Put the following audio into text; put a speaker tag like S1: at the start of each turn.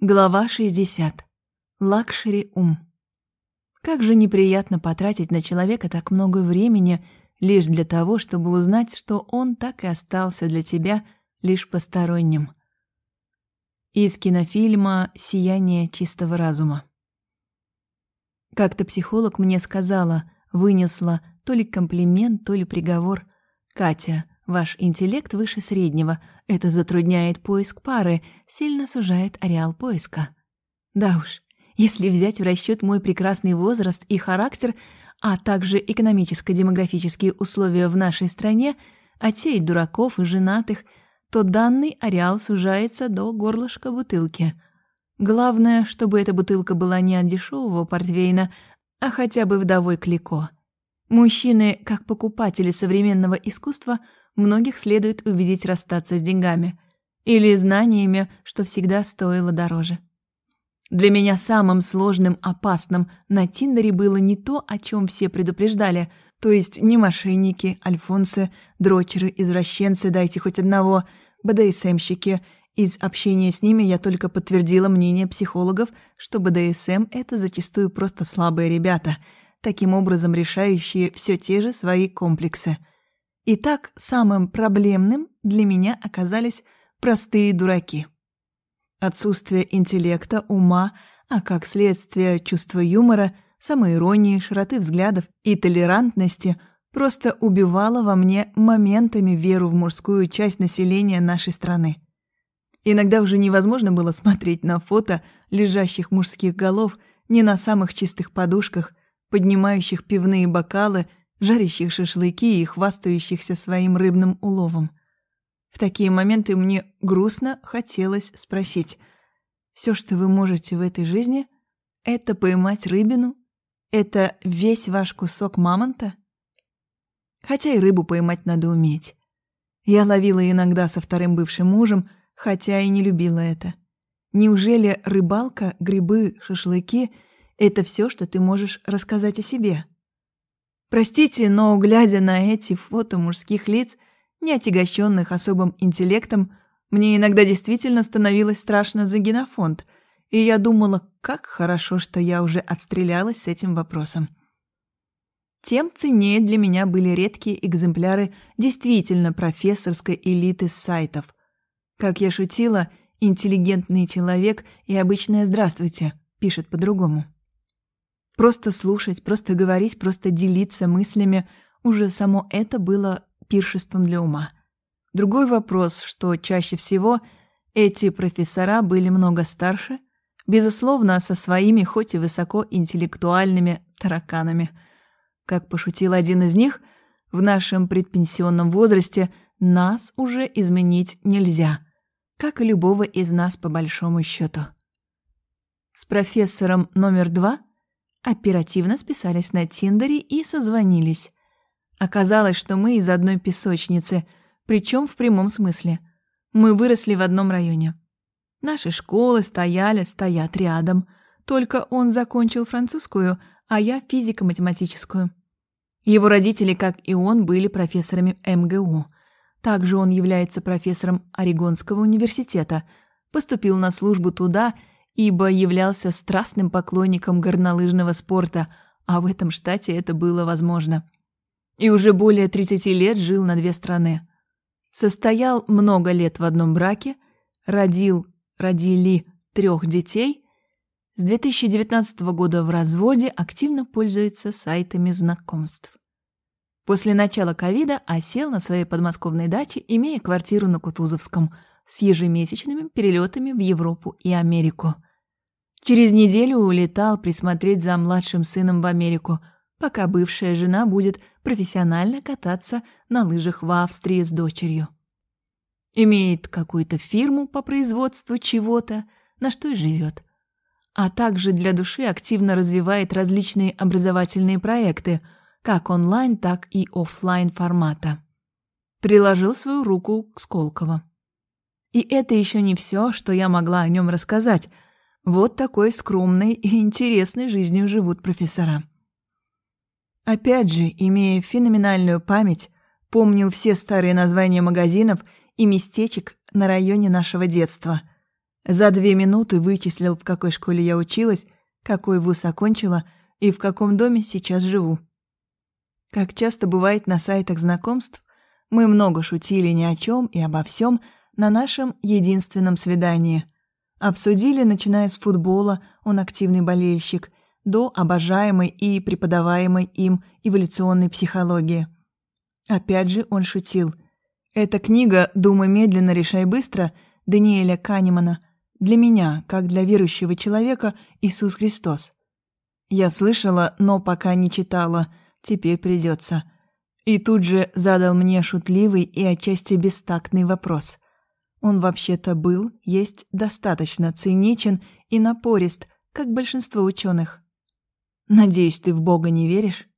S1: Глава 60. Лакшери ум. Как же неприятно потратить на человека так много времени лишь для того, чтобы узнать, что он так и остался для тебя лишь посторонним. Из кинофильма «Сияние чистого разума». Как-то психолог мне сказала, вынесла то ли комплимент, то ли приговор. «Катя, Ваш интеллект выше среднего. Это затрудняет поиск пары, сильно сужает ареал поиска. Да уж, если взять в расчет мой прекрасный возраст и характер, а также экономическо-демографические условия в нашей стране, отсеять дураков и женатых, то данный ареал сужается до горлышка бутылки. Главное, чтобы эта бутылка была не от дешевого портвейна, а хотя бы вдовой Клико. Мужчины, как покупатели современного искусства – многих следует убедить расстаться с деньгами или знаниями, что всегда стоило дороже. Для меня самым сложным, опасным на Тиндере было не то, о чем все предупреждали, то есть не мошенники, альфонсы, дрочеры, извращенцы, дайте хоть одного, БДСМщики. Из общения с ними я только подтвердила мнение психологов, что БДСМ — это зачастую просто слабые ребята, таким образом решающие все те же свои комплексы — Итак, самым проблемным для меня оказались простые дураки. Отсутствие интеллекта, ума, а как следствие чувства юмора, самоиронии, широты взглядов и толерантности просто убивало во мне моментами веру в мужскую часть населения нашей страны. Иногда уже невозможно было смотреть на фото лежащих мужских голов не на самых чистых подушках, поднимающих пивные бокалы – жарящих шашлыки и хвастающихся своим рыбным уловом. В такие моменты мне грустно хотелось спросить, «Все, что вы можете в этой жизни, это поймать рыбину? Это весь ваш кусок мамонта?» Хотя и рыбу поймать надо уметь. Я ловила иногда со вторым бывшим мужем, хотя и не любила это. Неужели рыбалка, грибы, шашлыки — это все, что ты можешь рассказать о себе?» Простите, но, глядя на эти фото мужских лиц, не отягощенных особым интеллектом, мне иногда действительно становилось страшно за генофонд, и я думала, как хорошо, что я уже отстрелялась с этим вопросом. Тем ценнее для меня были редкие экземпляры действительно профессорской элиты сайтов. Как я шутила, интеллигентный человек и обычное «здравствуйте» пишет по-другому. Просто слушать, просто говорить, просто делиться мыслями – уже само это было пиршеством для ума. Другой вопрос, что чаще всего эти профессора были много старше, безусловно, со своими хоть и высокоинтеллектуальными тараканами. Как пошутил один из них, в нашем предпенсионном возрасте нас уже изменить нельзя, как и любого из нас по большому счету. С профессором номер два – оперативно списались на Тиндере и созвонились. Оказалось, что мы из одной песочницы, причем в прямом смысле. Мы выросли в одном районе. Наши школы стояли, стоят рядом. Только он закончил французскую, а я физико-математическую. Его родители, как и он, были профессорами МГУ. Также он является профессором Орегонского университета. Поступил на службу туда ибо являлся страстным поклонником горнолыжного спорта, а в этом штате это было возможно. И уже более 30 лет жил на две страны. Состоял много лет в одном браке, родил, родили трех детей, с 2019 года в разводе активно пользуется сайтами знакомств. После начала ковида осел на своей подмосковной даче, имея квартиру на Кутузовском, с ежемесячными перелетами в Европу и Америку – Через неделю улетал присмотреть за младшим сыном в Америку, пока бывшая жена будет профессионально кататься на лыжах в Австрии с дочерью. Имеет какую-то фирму по производству чего-то, на что и живет. А также для души активно развивает различные образовательные проекты, как онлайн, так и офлайн формата. Приложил свою руку к Сколково. И это еще не все, что я могла о нем рассказать – вот такой скромной и интересной жизнью живут профессора. Опять же, имея феноменальную память, помнил все старые названия магазинов и местечек на районе нашего детства. За две минуты вычислил, в какой школе я училась, какой вуз окончила и в каком доме сейчас живу. Как часто бывает на сайтах знакомств, мы много шутили ни о чем и обо всем на нашем единственном свидании. Обсудили, начиная с футбола, он активный болельщик, до обожаемой и преподаваемой им эволюционной психологии. Опять же он шутил. Эта книга «Думай медленно, решай быстро» Даниэля Канемана для меня, как для верующего человека, Иисус Христос. Я слышала, но пока не читала, теперь придется. И тут же задал мне шутливый и отчасти бестактный вопрос. Он вообще-то был, есть достаточно циничен и напорист, как большинство ученых. «Надеюсь, ты в Бога не веришь?»